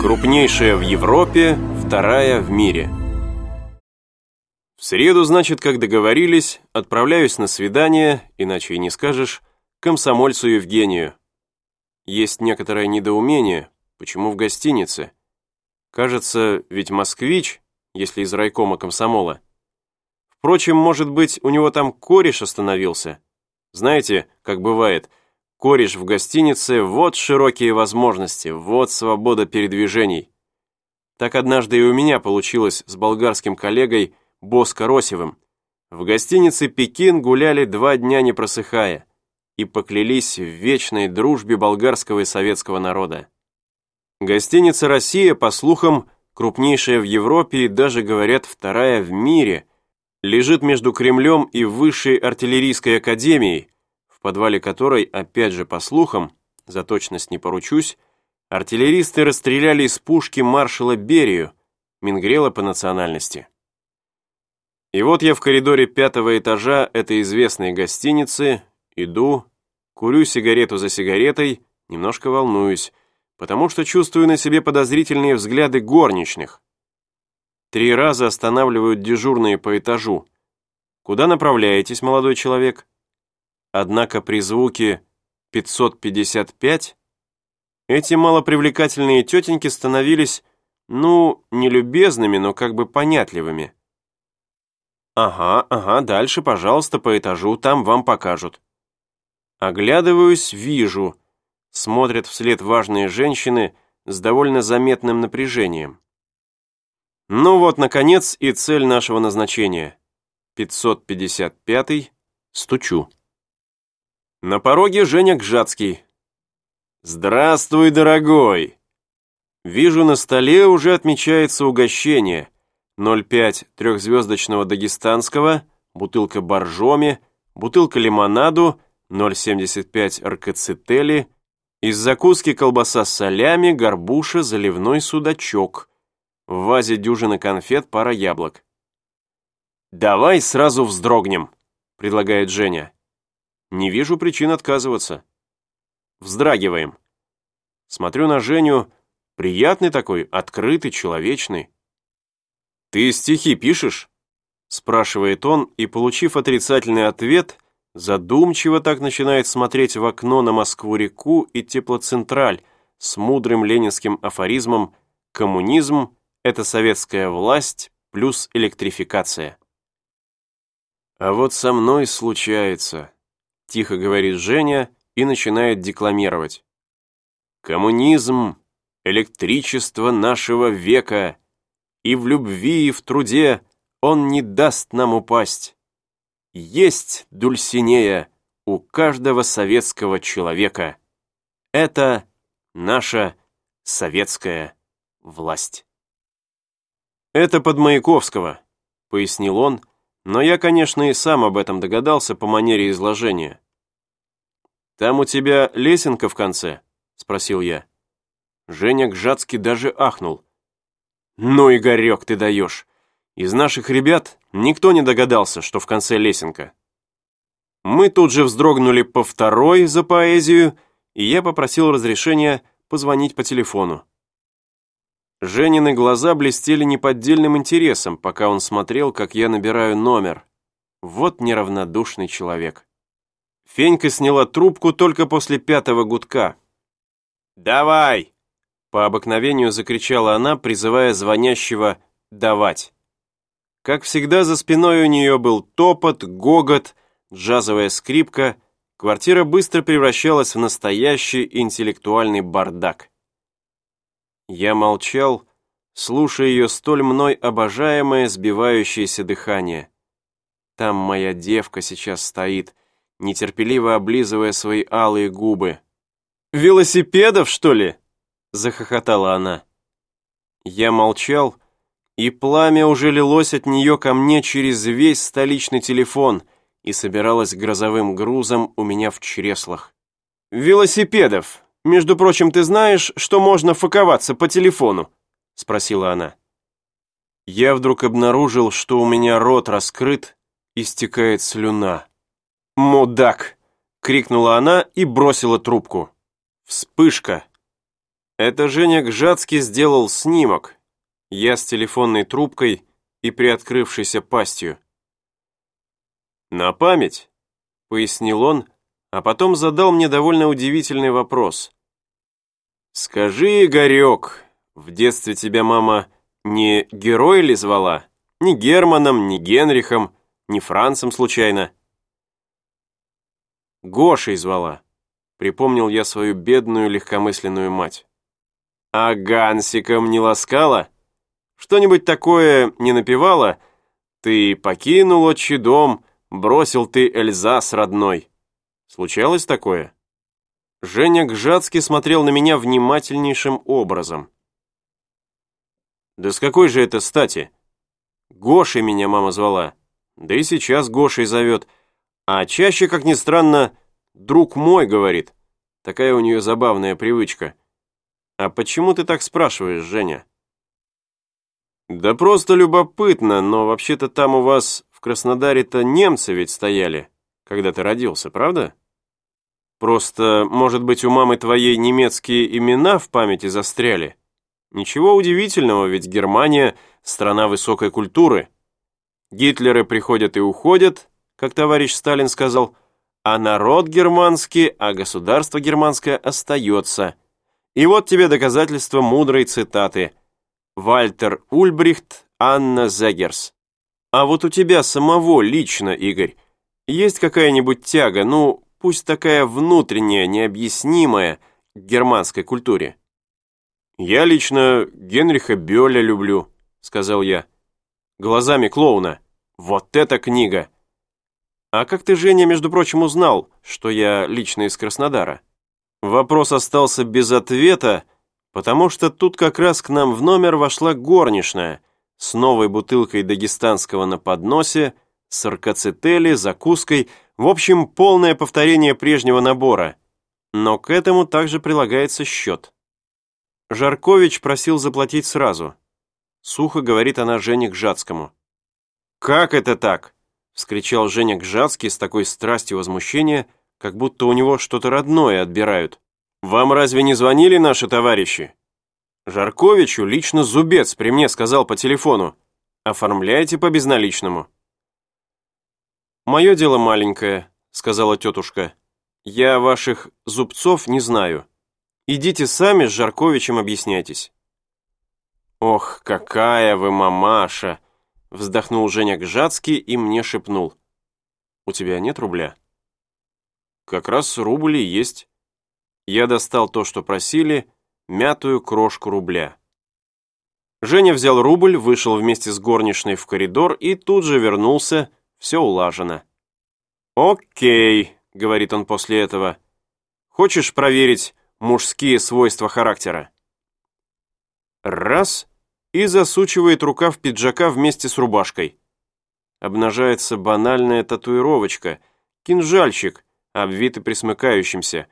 Крупнейшая в Европе, вторая в мире. В среду, значит, как договорились, отправляюсь на свидание, иначе и не скажешь, комсомольцу Евгению. Есть некоторое недоумение, почему в гостинице. Кажется, ведь москвич, если из райкома комсомола. Впрочем, может быть, у него там кореш остановился. Знаете, как бывает, кореш в гостинице, вот широкие возможности, вот свобода передвижений. Так однажды и у меня получилось с болгарским коллегой Боско Росевым. В гостинице «Пекин» гуляли два дня не просыхая и поклялись в вечной дружбе болгарского и советского народа. Гостиница «Россия», по слухам, крупнейшая в Европе и даже, говорят, вторая в мире, лежит между Кремлем и Высшей артиллерийской академией, в подвале которой, опять же по слухам, за точность не поручусь, артиллеристы расстреляли из пушки маршала Берию, Мингрела по национальности. И вот я в коридоре пятого этажа этой известной гостиницы, иду, курю сигарету за сигаретой, немножко волнуюсь, потому что чувствую на себе подозрительные взгляды горничных. Три раза останавливают дежурные по этажу. Куда направляетесь, молодой человек? Однако при звуке 555 эти малопривлекательные тетеньки становились, ну, не любезными, но как бы понятливыми. «Ага, ага, дальше, пожалуйста, по этажу, там вам покажут». Оглядываюсь, вижу. Смотрят вслед важные женщины с довольно заметным напряжением. Ну вот, наконец, и цель нашего назначения. 555-й. Стучу. На пороге Женя Гжатский. «Здравствуй, дорогой!» Вижу, на столе уже отмечается угощение – 0,5 трехзвездочного дагестанского, бутылка боржоми, бутылка лимонаду, 0,75 ркцетели, из закуски колбаса с солями, горбуша, заливной судачок. В вазе дюжина конфет, пара яблок. «Давай сразу вздрогнем», — предлагает Женя. Не вижу причин отказываться. Вздрагиваем. Смотрю на Женю, приятный такой, открытый, человечный. «Ты стихи пишешь?» спрашивает он, и, получив отрицательный ответ, задумчиво так начинает смотреть в окно на Москву-реку и теплоцентраль с мудрым ленинским афоризмом «Коммунизм – это советская власть плюс электрификация». «А вот со мной случается», – тихо говорит Женя и начинает декламировать. «Коммунизм – электричество нашего века, и в любви, и в труде он не даст нам упасть. Есть Дульсинея у каждого советского человека. Это наша советская власть. Это под Маяковского, пояснил он, но я, конечно, и сам об этом догадался по манере изложения. «Там у тебя лесенка в конце?» — спросил я. Женя Гжатский даже ахнул. «Ну, Игорек, ты даешь. Из наших ребят никто не догадался, что в конце лесенка». Мы тут же вздрогнули по второй за поэзию, и я попросил разрешения позвонить по телефону. Женины глаза блестели неподдельным интересом, пока он смотрел, как я набираю номер. Вот неравнодушный человек. Фенька сняла трубку только после пятого гудка. «Давай!» По обыкновению закричала она, призывая звонящего «давать». Как всегда, за спиной у нее был топот, гогот, джазовая скрипка. Квартира быстро превращалась в настоящий интеллектуальный бардак. Я молчал, слушая ее столь мной обожаемое сбивающееся дыхание. Там моя девка сейчас стоит, нетерпеливо облизывая свои алые губы. «Велосипедов, что ли?» захохотала она. Я молчал, и пламя уже лилось от нее ко мне через весь столичный телефон и собиралось грозовым грузом у меня в чреслах. «Велосипедов! Между прочим, ты знаешь, что можно факоваться по телефону?» спросила она. Я вдруг обнаружил, что у меня рот раскрыт, истекает слюна. «Мудак!» — крикнула она и бросила трубку. Вспышка. Это Женя Гжатский сделал снимок. Я с телефонной трубкой и приоткрывшейся пастью. «На память», — пояснил он, а потом задал мне довольно удивительный вопрос. «Скажи, Игорек, в детстве тебя мама не герой ли звала? Ни Германом, ни Генрихом, ни Францем случайно?» Гошей звала, припомнил я свою бедную легкомысленную мать. «А Гансиком не ласкала? Что-нибудь такое не напевала? Ты покинул отчий дом, бросил ты Эльзас родной». Случалось такое? Женя Гжатский смотрел на меня внимательнейшим образом. Да с какой же это стати? Гошей меня мама звала. Да и сейчас Гошей зовет. А чаще, как ни странно, «друг мой» говорит. Такая у нее забавная привычка. А почему ты так спрашиваешь, Женя? Да просто любопытно, но вообще-то там у вас в Краснодаре-то немцы ведь стояли, когда ты родился, правда? Просто, может быть, у мамы твоей немецкие имена в памяти застряли? Ничего удивительного, ведь Германия – страна высокой культуры. Гитлеры приходят и уходят, как товарищ Сталин сказал, а народ германский, а государство германское остается. И вот тебе доказательство мудрой цитаты. Вальтер Ульбрихт, Анна Зегерс. А вот у тебя самого лично, Игорь, есть какая-нибудь тяга, ну, пусть такая внутренняя, необъяснимая, к германской культуре. «Я лично Генриха Бёля люблю», — сказал я. «Глазами клоуна. Вот эта книга!» «А как ты, Женя, между прочим, узнал, что я лично из Краснодара?» Вопрос остался без ответа, потому что тут как раз к нам в номер вошла горничная с новой бутылкой дагестанского на подносе, с аркацетели, закуской, в общем, полное повторение прежнего набора. Но к этому также прилагается счет. Жаркович просил заплатить сразу. Сухо говорит она Жене Гжатскому. «Как это так?» — вскричал Женя Гжатский с такой страстью возмущения, как будто у него что-то родное отбирают. «Вам разве не звонили наши товарищи?» Жарковичу лично Зубец при мне сказал по телефону. «Оформляйте по безналичному». «Мое дело маленькое», — сказала тетушка. «Я ваших зубцов не знаю. Идите сами с Жарковичем объясняйтесь». «Ох, какая вы мамаша!» — вздохнул Женя Гжатский и мне шепнул. «У тебя нет рубля?» «Как раз рубль и есть». Я достал то, что просили, мятую крошку рубля. Женя взял рубль, вышел вместе с горничной в коридор и тут же вернулся, все улажено. «Окей», — говорит он после этого. «Хочешь проверить мужские свойства характера?» Раз, и засучивает рукав пиджака вместе с рубашкой. Обнажается банальная татуировочка, кинжальчик, обвитый присмыкающимся.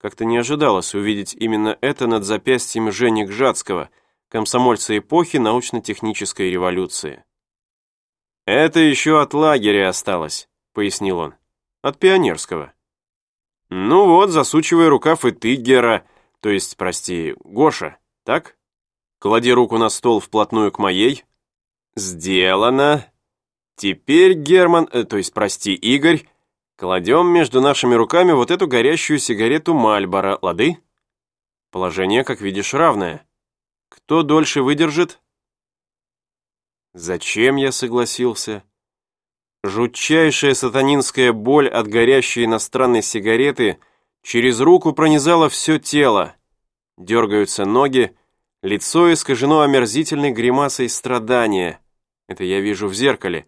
Как-то не ожидалось увидеть именно это над запястьем Жени Гжатского, комсомольца эпохи научно-технической революции. «Это еще от лагеря осталось», — пояснил он. «От пионерского». «Ну вот, засучивай рукав и ты, Гера, то есть, прости, Гоша, так?» Клади руку на стол вплотную к моей. Сделано. Теперь, Герман, э, то есть, прости, Игорь, кладем между нашими руками вот эту горящую сигарету Мальбора, лады? Положение, как видишь, равное. Кто дольше выдержит? Зачем я согласился? Жутчайшая сатанинская боль от горящей иностранной сигареты через руку пронизала все тело. Дергаются ноги, лицо искажено омерзительной гримасой страдания. Это я вижу в зеркале,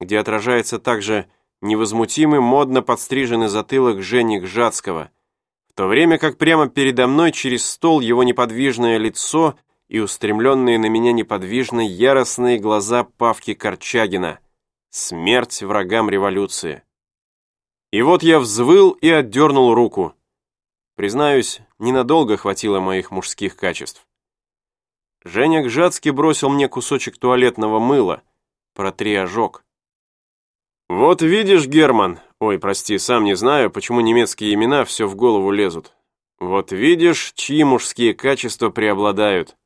где отражается также невозмутимый, модно подстриженный затылок Жени Гжатского, в то время как прямо передо мной через стол его неподвижное лицо и устремленные на меня неподвижно яростные глаза Павки Корчагина. Смерть врагам революции. И вот я взвыл и отдернул руку. Признаюсь, ненадолго хватило моих мужских качеств. Женя Гжатский бросил мне кусочек туалетного мыла. Протри ожог. «Вот видишь, Герман, ой, прости, сам не знаю, почему немецкие имена все в голову лезут. Вот видишь, чьи мужские качества преобладают.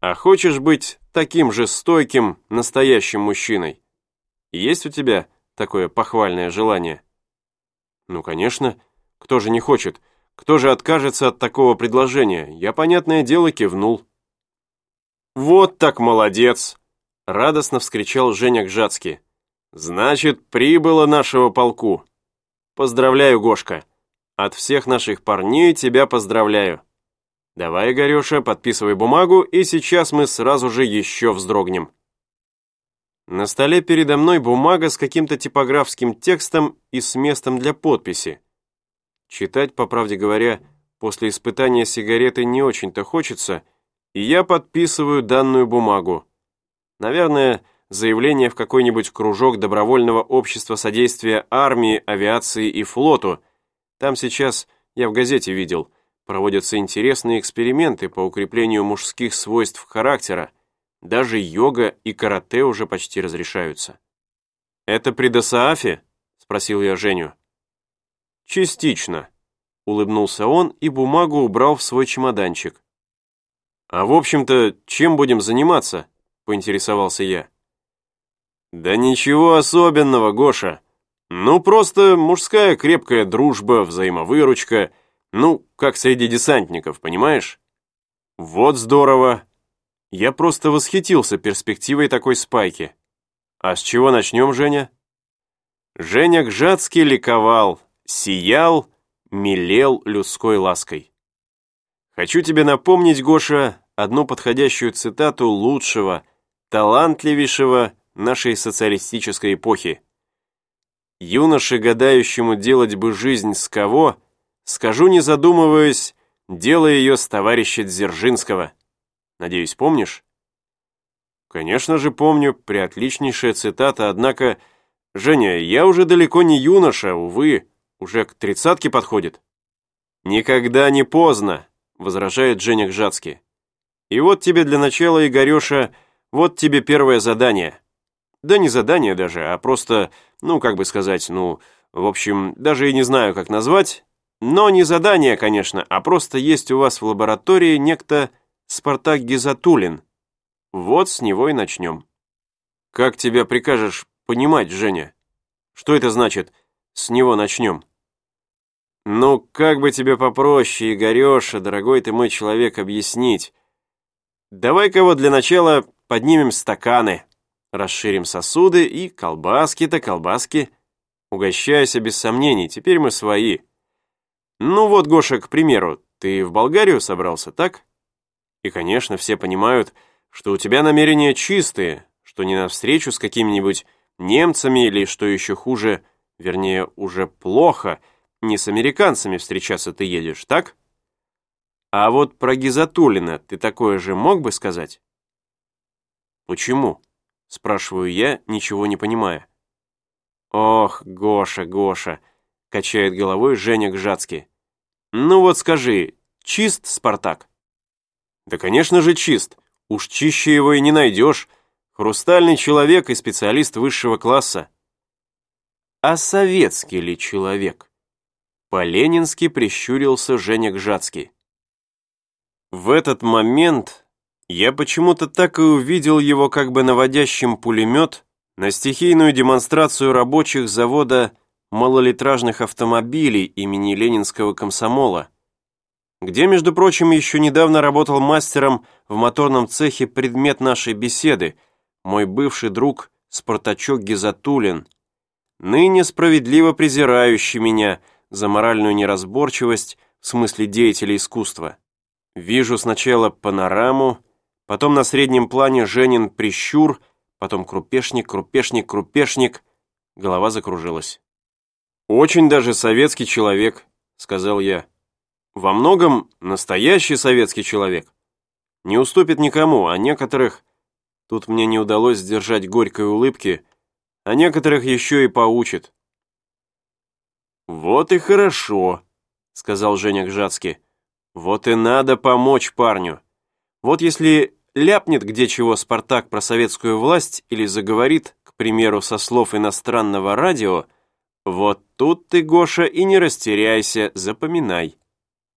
А хочешь быть таким же стойким, настоящим мужчиной? Есть у тебя такое похвальное желание? Ну, конечно. Кто же не хочет? Кто же откажется от такого предложения? Я, понятное дело, кивнул. Вот так молодец! Радостно вскричал Женя Гжатский. Значит, прибыло нашего полку. Поздравляю, Гошка. От всех наших парней тебя поздравляю. Давай, Игореша, подписывай бумагу, и сейчас мы сразу же еще вздрогнем. На столе передо мной бумага с каким-то типографским текстом и с местом для подписи. Читать, по правде говоря, после испытания сигареты не очень-то хочется, и я подписываю данную бумагу. Наверное, заявление в какой-нибудь кружок добровольного общества содействия армии, авиации и флоту. Там сейчас, я в газете видел, проводятся интересные эксперименты по укреплению мужских свойств характера. Даже йога и карате уже почти разрешаются. «Это при Досаафе?» – спросил я Женю. «Частично», – улыбнулся он и бумагу убрал в свой чемоданчик. «А в общем-то, чем будем заниматься?» – поинтересовался я. «Да ничего особенного, Гоша. Ну, просто мужская крепкая дружба, взаимовыручка. Ну, как среди десантников, понимаешь?» «Вот здорово!» Я просто восхитился перспективой такой спайки. «А с чего начнем, Женя?» Женя Гжатский ликовал, сиял, милел людской лаской. Хочу тебе напомнить, Гоша, одну подходящую цитату лучшего, талантливейшего нашей социалистической эпохи. «Юноше, гадающему делать бы жизнь с кого, скажу, не задумываясь, дело ее с товарища Дзержинского». Надеюсь, помнишь?» «Конечно же помню, приотличнейшая цитата, однако...» «Женя, я уже далеко не юноша, увы, уже к тридцатке подходит». «Никогда не поздно», — возражает Женя Гжатский. «И вот тебе для начала, Игореша, вот тебе первое задание». Да не задание даже, а просто, ну, как бы сказать, ну, в общем, даже и не знаю, как назвать. Но не задание, конечно, а просто есть у вас в лаборатории некто Спартак Гизатулин. Вот с него и начнем. Как тебя прикажешь понимать, Женя? Что это значит «с него начнем»? Ну, как бы тебе попроще, Игореша, дорогой ты мой человек, объяснить. Давай-ка вот для начала поднимем стаканы. Расширим сосуды и колбаски-то колбаски. Угощайся без сомнений, теперь мы свои. Ну вот, Гоша, к примеру, ты в Болгарию собрался, так? И, конечно, все понимают, что у тебя намерения чистые, что не навстречу с какими-нибудь немцами или, что еще хуже, вернее, уже плохо, не с американцами встречаться ты едешь, так? А вот про Гизатулина ты такое же мог бы сказать? Почему? Спрашиваю я, ничего не понимая. «Ох, Гоша, Гоша!» — качает головой Женя Гжатский. «Ну вот скажи, чист Спартак?» «Да, конечно же, чист. Уж чище его и не найдешь. Хрустальный человек и специалист высшего класса». «А советский ли человек?» По-ленински прищурился Женя Гжатский. В этот момент я почему-то так и увидел его как бы наводящим пулемет на стихийную демонстрацию рабочих завода малолитражных автомобилей имени Ленинского комсомола, где, между прочим, еще недавно работал мастером в моторном цехе предмет нашей беседы, мой бывший друг Спартачок Гизатулин, ныне справедливо презирающий меня за моральную неразборчивость в смысле деятеля искусства. Вижу сначала панораму, Потом на среднем плане Женин прищур, потом крупешник, крупешник, крупешник. Голова закружилась. «Очень даже советский человек», — сказал я. «Во многом настоящий советский человек. Не уступит никому, а некоторых...» Тут мне не удалось сдержать горькой улыбки, а некоторых еще и поучит. «Вот и хорошо», — сказал Женя Гжатский. «Вот и надо помочь парню. Вот если ляпнет где чего Спартак про советскую власть или заговорит, к примеру, со слов иностранного радио, вот тут ты, Гоша, и не растеряйся, запоминай.